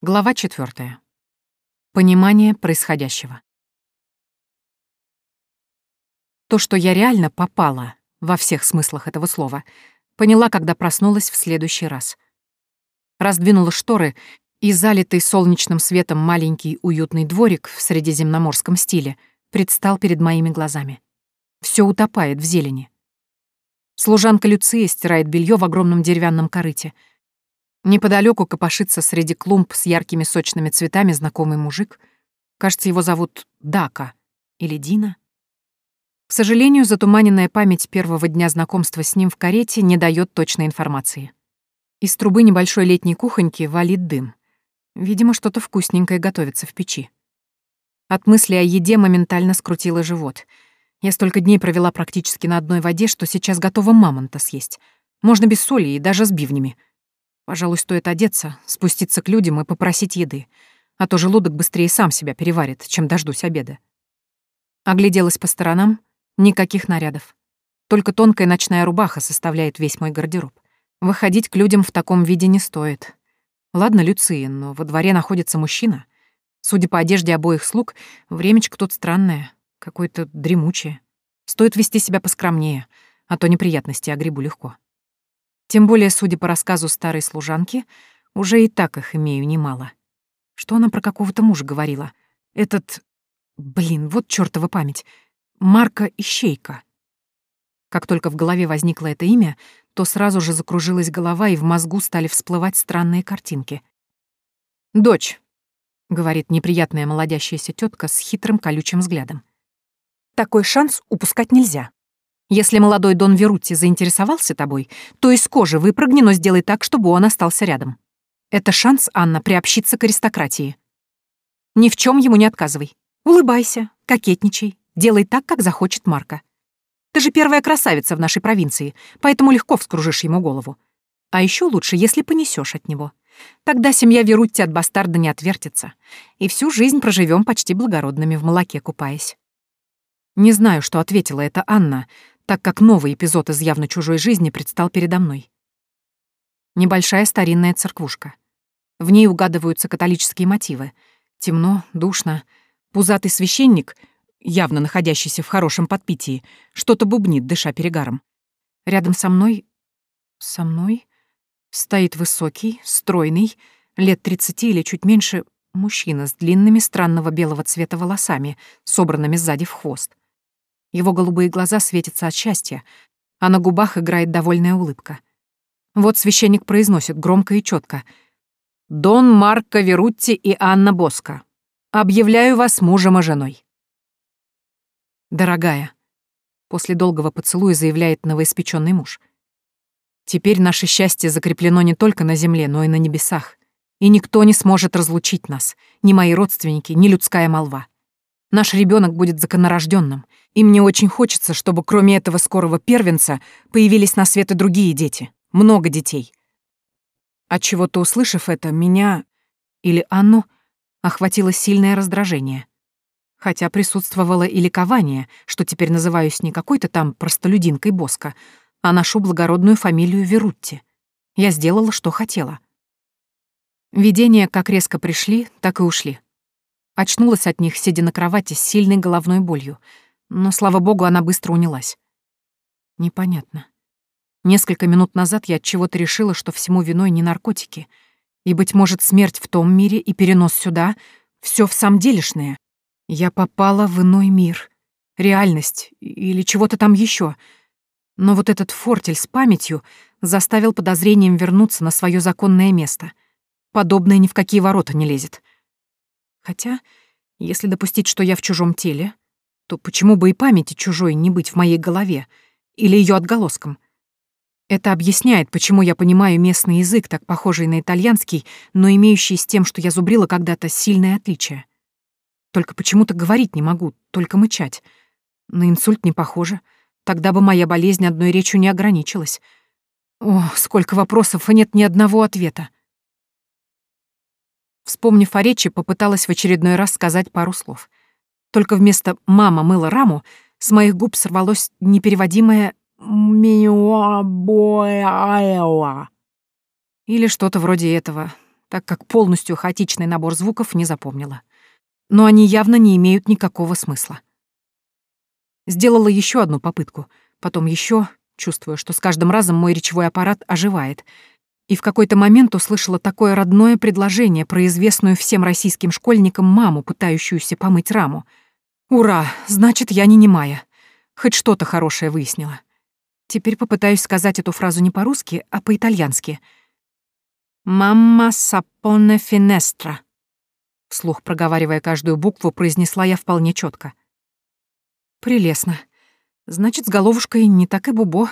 Глава четвертая. Понимание происходящего. То, что я реально попала, во всех смыслах этого слова, поняла, когда проснулась в следующий раз. Раздвинула шторы, и залитый солнечным светом маленький уютный дворик в средиземноморском стиле предстал перед моими глазами. Все утопает в зелени. Служанка Люция стирает белье в огромном деревянном корыте — Неподалеку копошится среди клумб с яркими сочными цветами знакомый мужик. Кажется, его зовут Дака или Дина. К сожалению, затуманенная память первого дня знакомства с ним в карете не дает точной информации. Из трубы небольшой летней кухоньки валит дым. Видимо, что-то вкусненькое готовится в печи. От мысли о еде моментально скрутило живот. Я столько дней провела практически на одной воде, что сейчас готова мамонта съесть. Можно без соли и даже с бивнями — Пожалуй, стоит одеться, спуститься к людям и попросить еды, а то желудок быстрее сам себя переварит, чем дождусь обеда. Огляделась по сторонам, никаких нарядов. Только тонкая ночная рубаха составляет весь мой гардероб. Выходить к людям в таком виде не стоит. Ладно, Люция, но во дворе находится мужчина. Судя по одежде обоих слуг, времечко тут странное, какое-то дремучее. Стоит вести себя поскромнее, а то неприятности огребу легко. Тем более, судя по рассказу старой служанки, уже и так их имею немало. Что она про какого-то мужа говорила? Этот... Блин, вот чёртова память. Марка Ищейка. Как только в голове возникло это имя, то сразу же закружилась голова, и в мозгу стали всплывать странные картинки. «Дочь», — говорит неприятная молодящаяся тетка с хитрым колючим взглядом. «Такой шанс упускать нельзя. Если молодой Дон Верутти заинтересовался тобой, то из кожи выпрыгни, но сделай так, чтобы он остался рядом. Это шанс, Анна, приобщиться к аристократии. Ни в чем ему не отказывай. Улыбайся, кокетничай, делай так, как захочет Марка. Ты же первая красавица в нашей провинции, поэтому легко вскружишь ему голову. А еще лучше, если понесешь от него. Тогда семья Верутти от бастарда не отвертится, и всю жизнь проживем почти благородными в молоке купаясь. Не знаю, что ответила эта Анна, так как новый эпизод из явно чужой жизни предстал передо мной. Небольшая старинная церквушка. В ней угадываются католические мотивы. Темно, душно. Пузатый священник, явно находящийся в хорошем подпитии, что-то бубнит, дыша перегаром. Рядом со мной... Со мной стоит высокий, стройный, лет тридцати или чуть меньше, мужчина с длинными странного белого цвета волосами, собранными сзади в хвост. Его голубые глаза светятся от счастья, а на губах играет довольная улыбка. Вот священник произносит громко и четко: «Дон Марко Верутти и Анна Боско, объявляю вас мужем и женой». «Дорогая», — после долгого поцелуя заявляет новоиспеченный муж, «теперь наше счастье закреплено не только на земле, но и на небесах, и никто не сможет разлучить нас, ни мои родственники, ни людская молва. Наш ребенок будет законорожденным, и мне очень хочется, чтобы кроме этого скорого первенца появились на свет и другие дети. Много детей. От чего-то услышав это, меня или Анну охватило сильное раздражение. Хотя присутствовало и ликование, что теперь называюсь не какой-то там простолюдинкой Боска, а ношу благородную фамилию Верутти. Я сделала, что хотела. Видения как резко пришли, так и ушли. Очнулась от них, сидя на кровати с сильной головной болью. Но, слава богу, она быстро унялась. Непонятно. Несколько минут назад я от чего-то решила, что всему виной не наркотики. И, быть может, смерть в том мире и перенос сюда — все в самом делешное. Я попала в иной мир. Реальность или чего-то там еще. Но вот этот фортель с памятью заставил подозрением вернуться на свое законное место. Подобное ни в какие ворота не лезет. Хотя, если допустить, что я в чужом теле, то почему бы и памяти чужой не быть в моей голове или ее отголоском? Это объясняет, почему я понимаю местный язык, так похожий на итальянский, но имеющий с тем, что я зубрила когда-то, сильное отличие. Только почему-то говорить не могу, только мычать. На инсульт не похоже. Тогда бы моя болезнь одной речью не ограничилась. О, сколько вопросов, и нет ни одного ответа. Вспомнив о речи, попыталась в очередной раз сказать пару слов. Только вместо «мама мыла раму» с моих губ сорвалось непереводимое «миуабоэла». Или что-то вроде этого. так как полностью хаотичный набор звуков не запомнила. Но они явно не имеют никакого смысла. Сделала еще одну попытку, потом еще, чувствуя, что с каждым разом мой речевой аппарат оживает, и в какой-то момент услышала такое родное предложение про известную всем российским школьникам маму, пытающуюся помыть раму. Ура, значит, я не немая. Хоть что-то хорошее выяснила. Теперь попытаюсь сказать эту фразу не по-русски, а по-итальянски. «Мамма сапоне финестра», — вслух проговаривая каждую букву, произнесла я вполне четко. «Прелестно. Значит, с головушкой не так и бубо,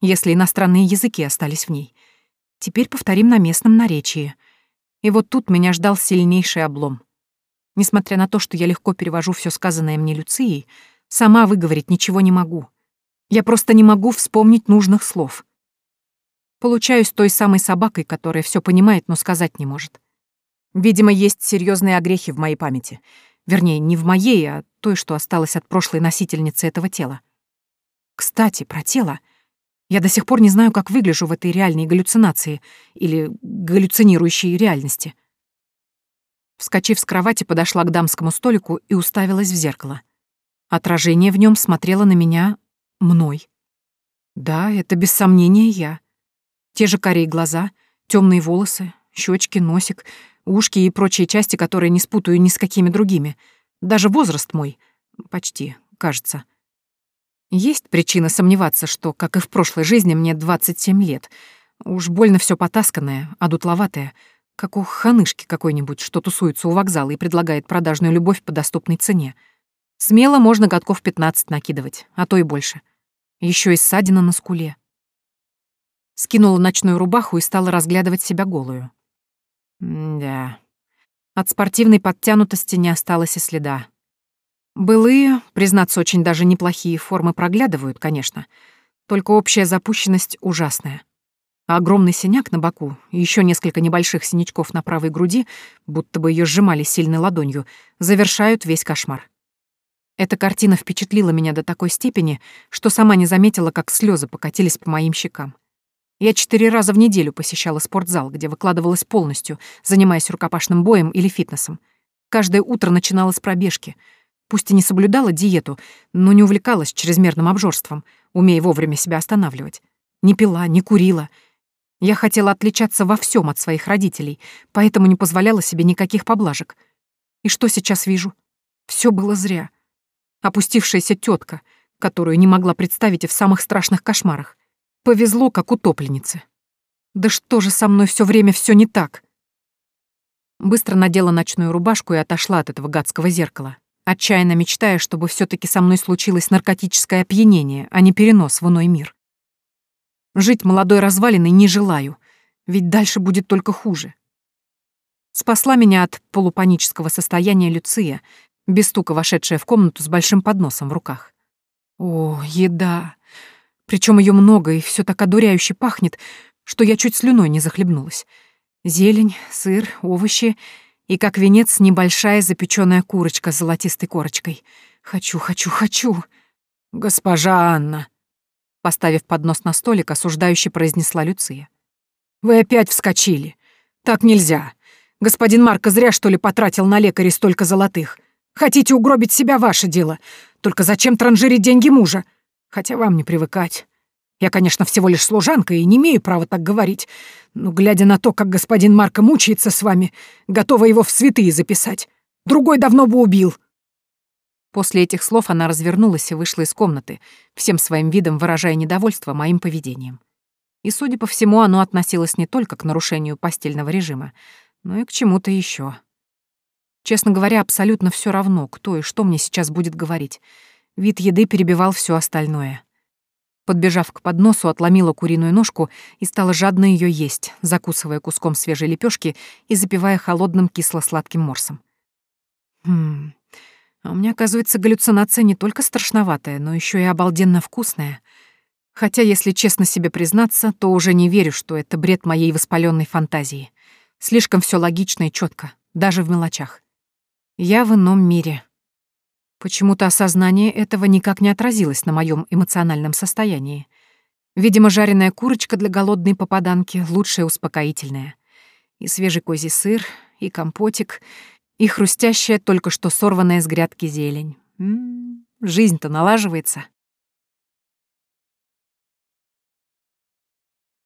если иностранные языки остались в ней. Теперь повторим на местном наречии. И вот тут меня ждал сильнейший облом. Несмотря на то, что я легко перевожу все сказанное мне Люцией, сама выговорить ничего не могу. Я просто не могу вспомнить нужных слов. Получаюсь той самой собакой, которая все понимает, но сказать не может. Видимо, есть серьезные огрехи в моей памяти. Вернее, не в моей, а той, что осталось от прошлой носительницы этого тела. Кстати, про тело. Я до сих пор не знаю, как выгляжу в этой реальной галлюцинации или галлюцинирующей реальности. Вскочив с кровати, подошла к дамскому столику и уставилась в зеркало. Отражение в нем смотрело на меня Мной. Да, это без сомнения я. Те же корей глаза, темные волосы, щечки, носик, ушки и прочие части, которые не спутаю ни с какими другими. Даже возраст мой. Почти, кажется. Есть причина сомневаться, что, как и в прошлой жизни, мне 27 лет. Уж больно все потасканное, одутловатое, как у ханышки какой-нибудь, что тусуется у вокзала и предлагает продажную любовь по доступной цене. Смело можно годков 15 накидывать, а то и больше. Еще и ссадина на скуле. Скинула ночную рубаху и стала разглядывать себя голую. да. От спортивной подтянутости не осталось и следа. Былые, признаться, очень даже неплохие формы проглядывают, конечно, только общая запущенность ужасная. А огромный синяк на боку и еще несколько небольших синячков на правой груди, будто бы ее сжимали сильной ладонью, завершают весь кошмар. Эта картина впечатлила меня до такой степени, что сама не заметила, как слезы покатились по моим щекам. Я четыре раза в неделю посещала спортзал, где выкладывалась полностью, занимаясь рукопашным боем или фитнесом. Каждое утро начинала с пробежки. Пусть и не соблюдала диету, но не увлекалась чрезмерным обжорством, умея вовремя себя останавливать. Не пила, не курила. Я хотела отличаться во всем от своих родителей, поэтому не позволяла себе никаких поблажек. И что сейчас вижу? Все было зря опустившаяся тетка, которую не могла представить и в самых страшных кошмарах. Повезло, как утопленнице. Да что же со мной все время все не так? Быстро надела ночную рубашку и отошла от этого гадского зеркала, отчаянно мечтая, чтобы все таки со мной случилось наркотическое опьянение, а не перенос в иной мир. Жить молодой развалиной не желаю, ведь дальше будет только хуже. Спасла меня от полупанического состояния Люция, без стука вошедшая в комнату с большим подносом в руках. О, еда! Причем ее много, и все так одуряюще пахнет, что я чуть слюной не захлебнулась. Зелень, сыр, овощи и, как венец, небольшая запеченная курочка с золотистой корочкой. Хочу, хочу, хочу. Госпожа Анна, поставив поднос на столик, осуждающе произнесла Люция. Вы опять вскочили. Так нельзя. Господин Марко зря, что ли, потратил на лекаря столько золотых. Хотите угробить себя — ваше дело. Только зачем транжирить деньги мужа? Хотя вам не привыкать. Я, конечно, всего лишь служанка и не имею права так говорить, но, глядя на то, как господин Марко мучается с вами, готова его в святые записать. Другой давно бы убил». После этих слов она развернулась и вышла из комнаты, всем своим видом выражая недовольство моим поведением. И, судя по всему, оно относилось не только к нарушению постельного режима, но и к чему-то еще. Честно говоря, абсолютно все равно, кто и что мне сейчас будет говорить. Вид еды перебивал все остальное. Подбежав к подносу, отломила куриную ножку и стала жадно ее есть, закусывая куском свежей лепешки и запивая холодным кисло-сладким морсом. Хм, а у меня, оказывается, галлюцинация не только страшноватая, но еще и обалденно вкусная. Хотя, если честно себе признаться, то уже не верю, что это бред моей воспаленной фантазии. Слишком все логично и четко, даже в мелочах. Я в ином мире. Почему-то осознание этого никак не отразилось на моем эмоциональном состоянии. Видимо, жареная курочка для голодной попаданки — лучшее успокоительное. И свежий козий сыр, и компотик, и хрустящая, только что сорванная с грядки зелень. М -м, жизнь-то налаживается.